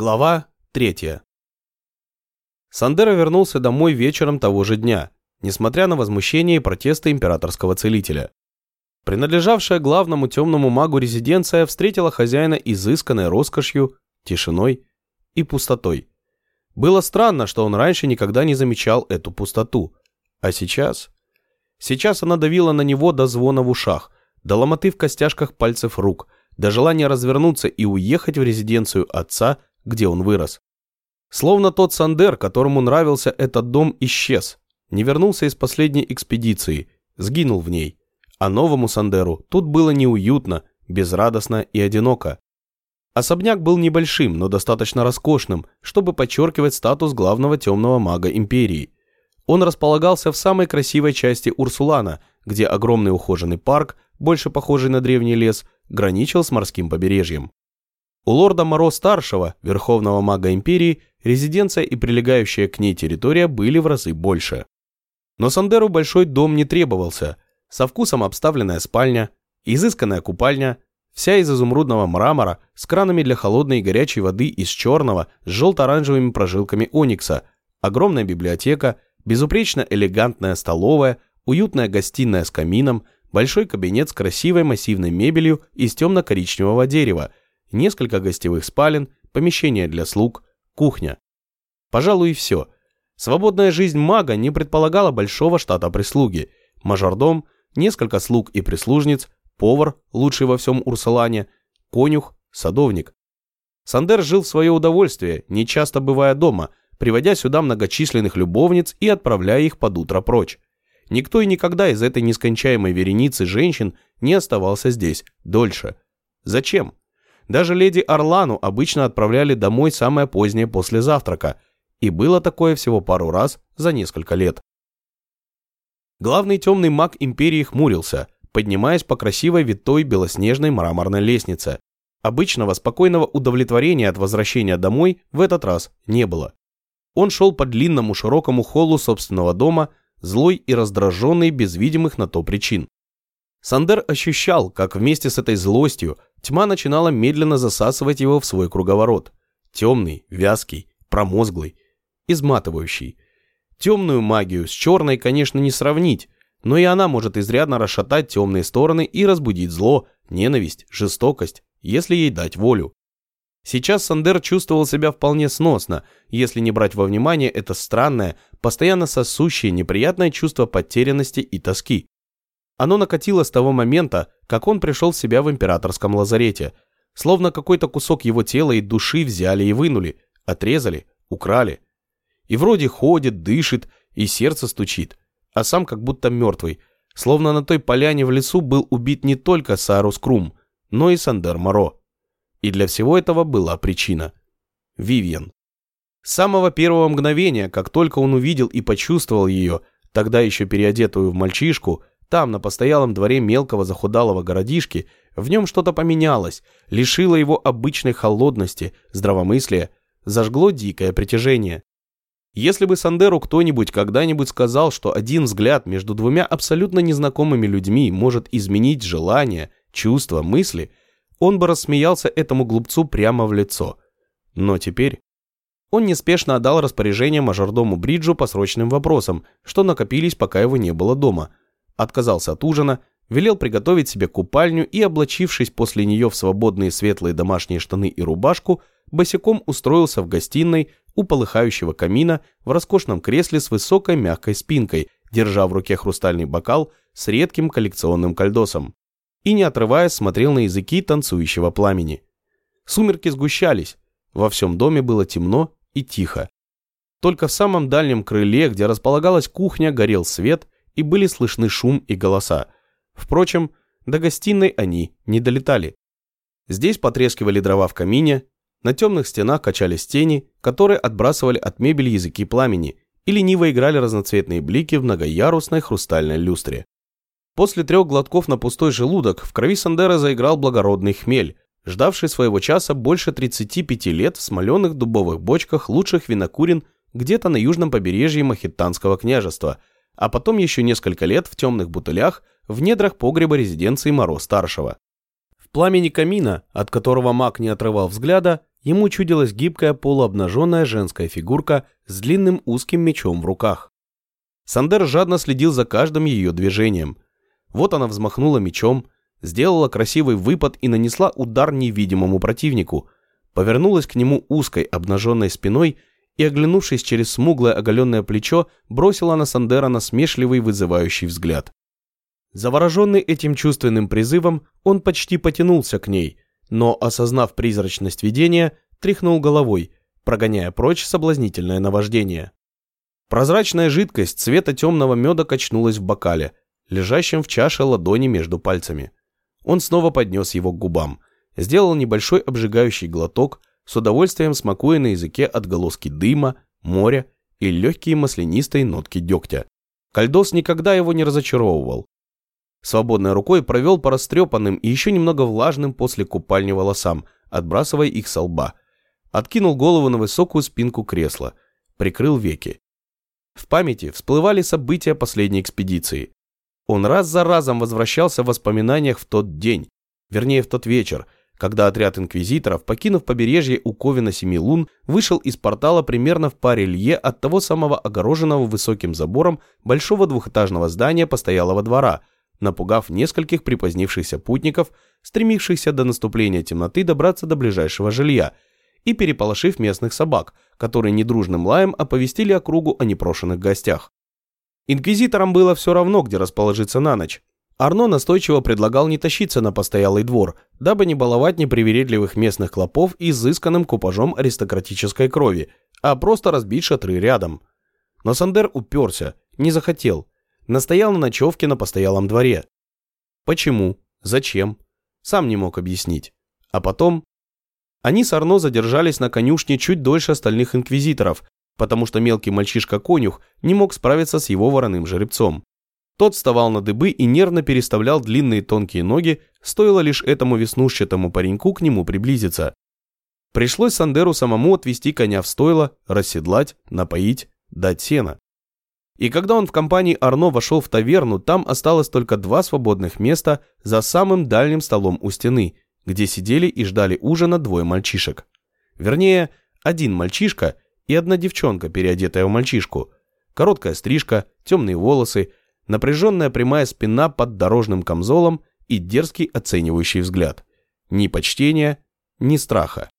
Глава 3. Сандера вернулся домой вечером того же дня, несмотря на возмущение и протесты императорского целителя. Принадлежавшая главному темному магу резиденция встретила хозяина изысканной роскошью, тишиной и пустотой. Было странно, что он раньше никогда не замечал эту пустоту. А сейчас? Сейчас она давила на него до звона в ушах, до ломоты в костяшках пальцев рук, до желания развернуться и уехать в резиденцию отца – где он вырос. Словно тот Сандер, которому нравился этот дом, исчез, не вернулся из последней экспедиции, сгинул в ней. А новому Сандеру тут было неуютно, безрадостно и одиноко. Особняк был небольшим, но достаточно роскошным, чтобы подчеркивать статус главного темного мага империи. Он располагался в самой красивой части Урсулана, где огромный ухоженный парк, больше похожий на древний лес, граничил с морским побережьем. У лорда Моро-старшего, верховного мага империи, резиденция и прилегающая к ней территория были в разы больше. Но Сандеру большой дом не требовался, со вкусом обставленная спальня, изысканная купальня, вся из изумрудного мрамора, с кранами для холодной и горячей воды из черного с желто-оранжевыми прожилками оникса, огромная библиотека, безупречно элегантная столовая, уютная гостиная с камином, большой кабинет с красивой массивной мебелью из темно-коричневого дерева – несколько гостевых спален, помещение для слуг, кухня. Пожалуй, и все. Свободная жизнь мага не предполагала большого штата прислуги. Мажордом, несколько слуг и прислужниц, повар, лучший во всем Урсалане, конюх, садовник. Сандер жил в свое удовольствие, не часто бывая дома, приводя сюда многочисленных любовниц и отправляя их под утро прочь. Никто и никогда из этой нескончаемой вереницы женщин не оставался здесь дольше. Зачем? Даже леди Орлану обычно отправляли домой самое позднее после завтрака, и было такое всего пару раз за несколько лет. Главный темный маг империи хмурился, поднимаясь по красивой витой белоснежной мраморной лестнице. Обычного спокойного удовлетворения от возвращения домой в этот раз не было. Он шел по длинному широкому холлу собственного дома, злой и раздраженный без видимых на то причин. Сандер ощущал, как вместе с этой злостью Тьма начинала медленно засасывать его в свой круговорот. Темный, вязкий, промозглый, изматывающий. Темную магию с черной, конечно, не сравнить, но и она может изрядно расшатать темные стороны и разбудить зло, ненависть, жестокость, если ей дать волю. Сейчас Сандер чувствовал себя вполне сносно, если не брать во внимание это странное, постоянно сосущее неприятное чувство потерянности и тоски. Оно накатило с того момента, как он пришел в себя в императорском лазарете. Словно какой-то кусок его тела и души взяли и вынули, отрезали, украли. И вроде ходит, дышит и сердце стучит, а сам как будто мертвый, словно на той поляне в лесу был убит не только Сарус Крум, но и Сандер Моро. И для всего этого была причина. Вивьен. С самого первого мгновения, как только он увидел и почувствовал ее, тогда еще переодетую в мальчишку, там, на постоялом дворе мелкого захудалого городишки, в нем что-то поменялось, лишило его обычной холодности, здравомыслия, зажгло дикое притяжение. Если бы Сандеру кто-нибудь когда-нибудь сказал, что один взгляд между двумя абсолютно незнакомыми людьми может изменить желания, чувства, мысли, он бы рассмеялся этому глупцу прямо в лицо. Но теперь он неспешно отдал распоряжение мажордому Бриджу по срочным вопросам, что накопились, пока его не было дома – отказался от ужина, велел приготовить себе купальню и, облачившись после нее в свободные светлые домашние штаны и рубашку, босиком устроился в гостиной у полыхающего камина в роскошном кресле с высокой мягкой спинкой, держа в руке хрустальный бокал с редким коллекционным кальдосом. И, не отрываясь, смотрел на языки танцующего пламени. Сумерки сгущались, во всем доме было темно и тихо. Только в самом дальнем крыле, где располагалась кухня, горел свет – и были слышны шум и голоса. Впрочем, до гостиной они не долетали. Здесь потрескивали дрова в камине, на темных стенах качались тени, которые отбрасывали от мебели языки пламени и лениво играли разноцветные блики в многоярусной хрустальной люстре. После трех глотков на пустой желудок в крови Сандера заиграл благородный хмель, ждавший своего часа больше 35 лет в смоленых дубовых бочках лучших винокурен где-то на южном побережье Махитанского княжества – а потом еще несколько лет в темных бутылях в недрах погреба резиденции Моро-старшего. В пламени камина, от которого маг не отрывал взгляда, ему чудилась гибкая полуобнаженная женская фигурка с длинным узким мечом в руках. Сандер жадно следил за каждым ее движением. Вот она взмахнула мечом, сделала красивый выпад и нанесла удар невидимому противнику, повернулась к нему узкой обнаженной спиной и, оглянувшись через смуглое оголенное плечо, бросила на Сандера насмешливый вызывающий взгляд. Завороженный этим чувственным призывом, он почти потянулся к ней, но, осознав призрачность видения, тряхнул головой, прогоняя прочь соблазнительное наваждение. Прозрачная жидкость цвета темного меда качнулась в бокале, лежащем в чаше ладони между пальцами. Он снова поднес его к губам, сделал небольшой обжигающий глоток, с удовольствием смакуя на языке отголоски дыма, моря и легкие маслянистые нотки дегтя. Кальдос никогда его не разочаровывал. Свободной рукой провел по растрепанным и еще немного влажным после купальни волосам, отбрасывая их со лба. Откинул голову на высокую спинку кресла, прикрыл веки. В памяти всплывали события последней экспедиции. Он раз за разом возвращался в воспоминаниях в тот день, вернее в тот вечер, когда отряд инквизиторов, покинув побережье у Ковина Семи Лун, вышел из портала примерно в паре лье от того самого огороженного высоким забором большого двухэтажного здания постоялого двора, напугав нескольких припозднившихся путников, стремившихся до наступления темноты добраться до ближайшего жилья – и переполошив местных собак, которые недружным лаем оповестили округу о непрошенных гостях. Инквизиторам было все равно, где расположиться на ночь. Арно настойчиво предлагал не тащиться на постоялый двор, дабы не баловать непривередливых местных клопов изысканным купажом аристократической крови, а просто разбить шатры рядом. Но Сандер уперся, не захотел, настоял на ночевке на постоялом дворе. Почему? Зачем? Сам не мог объяснить. А потом они с Арно задержались на конюшне чуть дольше остальных инквизиторов, потому что мелкий мальчишка-конюх не мог справиться с его вороным жеребцом. Тот вставал на дыбы и нервно переставлял длинные тонкие ноги, стоило лишь этому веснушчатому пареньку к нему приблизиться. Пришлось Сандеру самому отвести коня в стойло, расседлать, напоить, дать сена. И когда он в компании Арно вошел в таверну, там осталось только два свободных места за самым дальним столом у стены – где сидели и ждали ужина двое мальчишек. Вернее, один мальчишка и одна девчонка, переодетая в мальчишку. Короткая стрижка, темные волосы, напряженная прямая спина под дорожным камзолом и дерзкий оценивающий взгляд. Ни почтения, ни страха.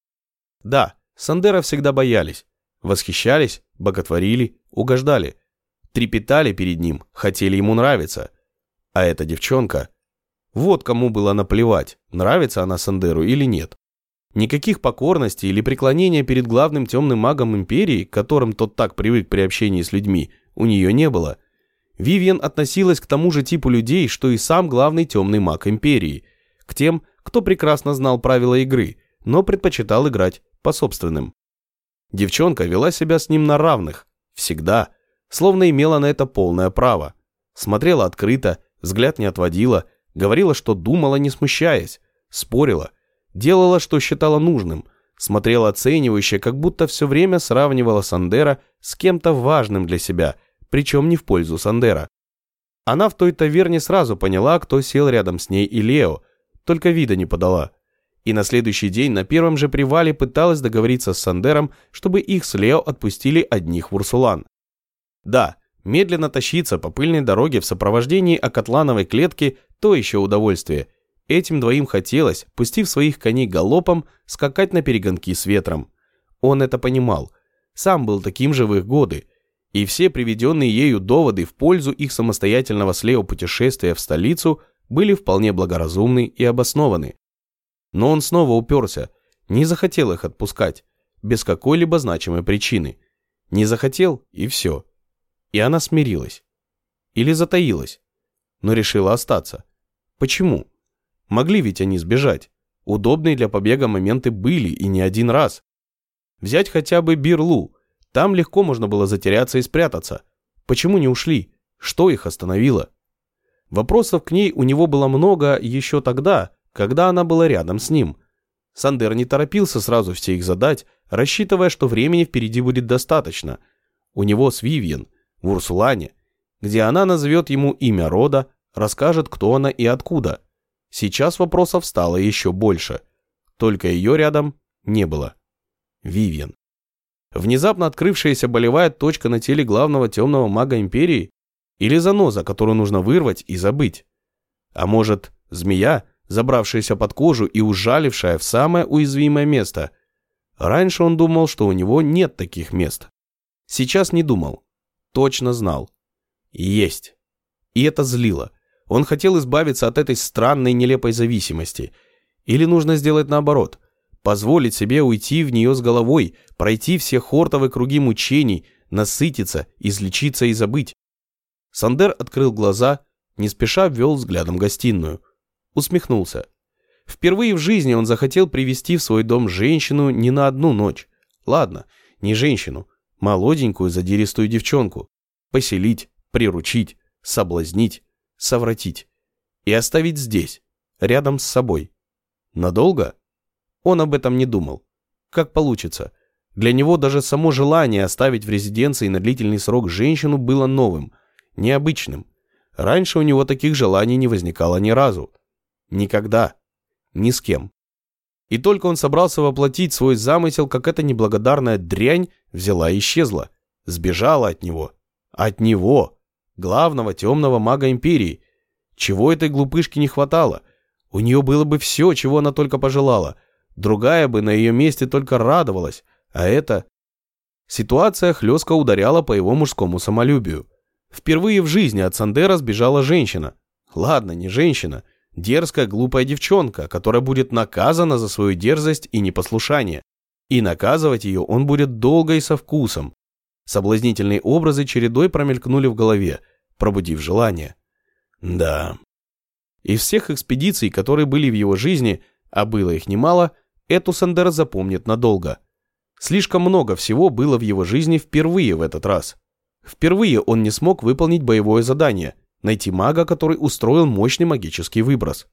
Да, Сандера всегда боялись, восхищались, боготворили, угождали, трепетали перед ним, хотели ему нравиться. А эта девчонка вот кому было наплевать, нравится она Сандеру или нет. Никаких покорности или преклонения перед главным темным магом империи, к которым тот так привык при общении с людьми, у нее не было. Вивьен относилась к тому же типу людей, что и сам главный темный маг империи, к тем, кто прекрасно знал правила игры, но предпочитал играть по собственным. Девчонка вела себя с ним на равных, всегда, словно имела на это полное право. Смотрела открыто, взгляд не отводила – Говорила, что думала, не смущаясь, спорила, делала, что считала нужным, смотрела оценивающе, как будто все время сравнивала Сандера с кем-то важным для себя, причем не в пользу Сандера. Она в той таверне сразу поняла, кто сел рядом с ней и Лео, только вида не подала. И на следующий день на первом же привале пыталась договориться с Сандером, чтобы их с Лео отпустили одних в Урсулан. Да, медленно тащиться по пыльной дороге в сопровождении окотлановой клетки то еще удовольствие. Этим двоим хотелось, пустив своих коней галопом, скакать на перегонки с ветром. Он это понимал. Сам был таким же в их годы. И все приведенные ею доводы в пользу их самостоятельного слева путешествия в столицу были вполне благоразумны и обоснованы. Но он снова уперся, не захотел их отпускать, без какой-либо значимой причины. Не захотел, и все. И она смирилась. Или затаилась, но решила остаться. Почему? Могли ведь они сбежать. Удобные для побега моменты были и не один раз. Взять хотя бы Бирлу. Там легко можно было затеряться и спрятаться. Почему не ушли? Что их остановило? Вопросов к ней у него было много еще тогда, когда она была рядом с ним. Сандер не торопился сразу все их задать, рассчитывая, что времени впереди будет достаточно. У него с Вивьен, в Урсулане, где она назовет ему имя рода, расскажет, кто она и откуда. Сейчас вопросов стало еще больше. Только ее рядом не было. Вивьен. Внезапно открывшаяся болевая точка на теле главного темного мага Империи? Или заноза, которую нужно вырвать и забыть? А может, змея, забравшаяся под кожу и ужалившая в самое уязвимое место? Раньше он думал, что у него нет таких мест. Сейчас не думал. Точно знал. Есть. И это злило. Он хотел избавиться от этой странной нелепой зависимости. Или нужно сделать наоборот. Позволить себе уйти в нее с головой, пройти все хортовые круги мучений, насытиться, излечиться и забыть. Сандер открыл глаза, не спеша ввел взглядом гостиную. Усмехнулся. Впервые в жизни он захотел привести в свой дом женщину не на одну ночь. Ладно, не женщину, молоденькую задиристую девчонку. Поселить, приручить, соблазнить, совратить. И оставить здесь, рядом с собой. Надолго? Он об этом не думал. Как получится. Для него даже само желание оставить в резиденции на длительный срок женщину было новым, необычным. Раньше у него таких желаний не возникало ни разу. Никогда. Ни с кем. И только он собрался воплотить свой замысел, как эта неблагодарная дрянь взяла и исчезла. Сбежала от него. От него, главного темного мага Империи. Чего этой глупышке не хватало? У нее было бы все, чего она только пожелала. Другая бы на ее месте только радовалась. А это... Ситуация хлестко ударяла по его мужскому самолюбию. Впервые в жизни от Сандера сбежала женщина. Ладно, не женщина. Дерзкая, глупая девчонка, которая будет наказана за свою дерзость и непослушание. И наказывать ее он будет долго и со вкусом. Соблазнительные образы чередой промелькнули в голове, пробудив желание. Да. Из всех экспедиций, которые были в его жизни, а было их немало, эту Сандер запомнит надолго. Слишком много всего было в его жизни впервые в этот раз. Впервые он не смог выполнить боевое задание – найти мага, который устроил мощный магический выброс.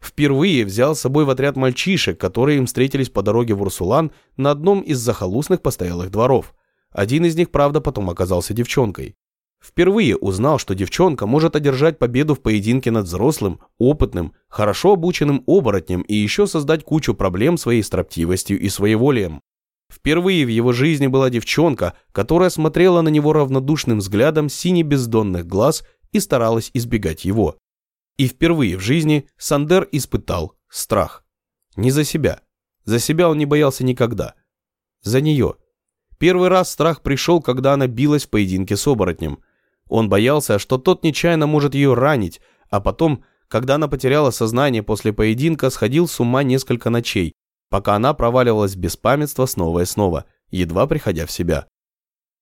Впервые взял с собой в отряд мальчишек, которые им встретились по дороге в Урсулан на одном из захолустных постоялых дворов. Один из них, правда, потом оказался девчонкой. Впервые узнал, что девчонка может одержать победу в поединке над взрослым, опытным, хорошо обученным оборотнем и еще создать кучу проблем своей строптивостью и своеволием. Впервые в его жизни была девчонка, которая смотрела на него равнодушным взглядом сине-бездонных глаз и старалась избегать его. И впервые в жизни Сандер испытал страх. Не за себя. За себя он не боялся никогда. За нее. Первый раз страх пришел, когда она билась в поединке с оборотнем. Он боялся, что тот нечаянно может ее ранить, а потом, когда она потеряла сознание после поединка, сходил с ума несколько ночей, пока она проваливалась в беспамятство снова и снова, едва приходя в себя.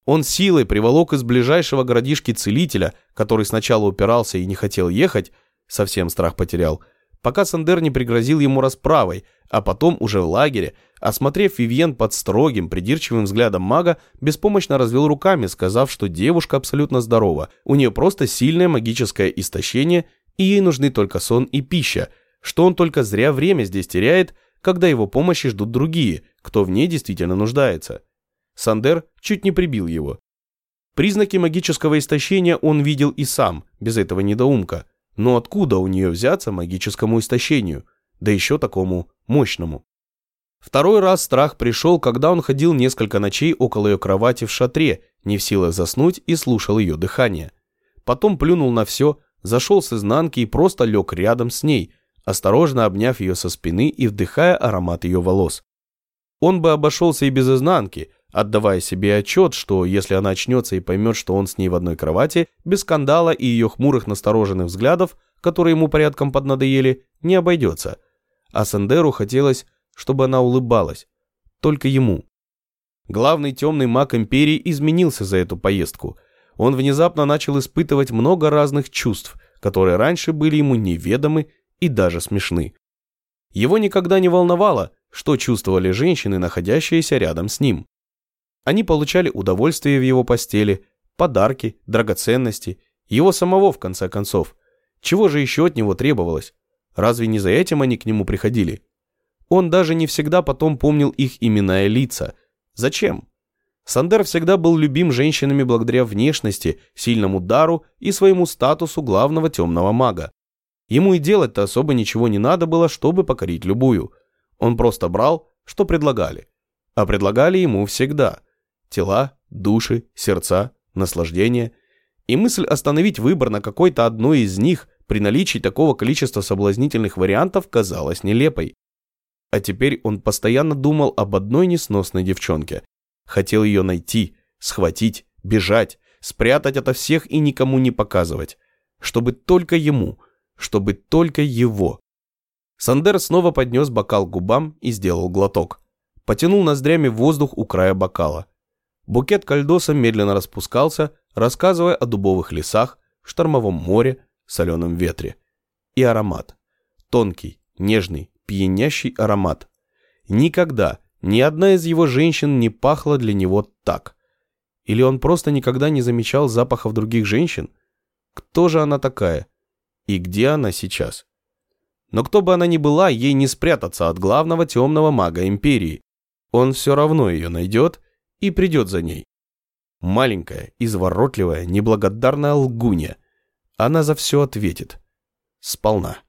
Он силой приволок из ближайшего городишки целителя, который сначала упирался и не хотел ехать, совсем страх потерял, пока Сандер не пригрозил ему расправой, а потом уже в лагере, осмотрев Вивьен под строгим, придирчивым взглядом мага, беспомощно развел руками, сказав, что девушка абсолютно здорова, у нее просто сильное магическое истощение, и ей нужны только сон и пища, что он только зря время здесь теряет, когда его помощи ждут другие, кто в ней действительно нуждается. Сандер чуть не прибил его. Признаки магического истощения он видел и сам, без этого недоумка. Но откуда у нее взяться магическому истощению, да еще такому мощному? Второй раз страх пришел, когда он ходил несколько ночей около ее кровати в шатре, не в силах заснуть и слушал ее дыхание. Потом плюнул на все, зашел с изнанки и просто лег рядом с ней, осторожно обняв ее со спины и вдыхая аромат ее волос. Он бы обошелся и без изнанки, отдавая себе отчет, что если она очнется и поймет, что он с ней в одной кровати, без скандала и ее хмурых настороженных взглядов, которые ему порядком поднадоели, не обойдется. А Сандеру хотелось, чтобы она улыбалась. Только ему. Главный темный маг Империи изменился за эту поездку. Он внезапно начал испытывать много разных чувств, которые раньше были ему неведомы и даже смешны. Его никогда не волновало, что чувствовали женщины, находящиеся рядом с ним. Они получали удовольствие в его постели, подарки, драгоценности, его самого в конце концов. Чего же еще от него требовалось? Разве не за этим они к нему приходили? Он даже не всегда потом помнил их имена и лица. Зачем? Сандер всегда был любим женщинами благодаря внешности, сильному дару и своему статусу главного темного мага. Ему и делать-то особо ничего не надо было, чтобы покорить любую. Он просто брал, что предлагали. а предлагали ему всегда. Тела, души, сердца, наслаждение. И мысль остановить выбор на какой-то одной из них при наличии такого количества соблазнительных вариантов казалась нелепой. А теперь он постоянно думал об одной несносной девчонке. Хотел ее найти, схватить, бежать, спрятать ото всех и никому не показывать. Чтобы только ему, чтобы только его. Сандер снова поднес бокал к губам и сделал глоток. Потянул ноздрями воздух у края бокала. Букет кальдоса медленно распускался, рассказывая о дубовых лесах, штормовом море, соленом ветре. И аромат. Тонкий, нежный, пьянящий аромат. Никогда ни одна из его женщин не пахла для него так. Или он просто никогда не замечал запахов других женщин? Кто же она такая? И где она сейчас? Но кто бы она ни была, ей не спрятаться от главного темного мага Империи. Он все равно ее найдет и придет за ней. Маленькая, изворотливая, неблагодарная лгунья. Она за все ответит. Сполна.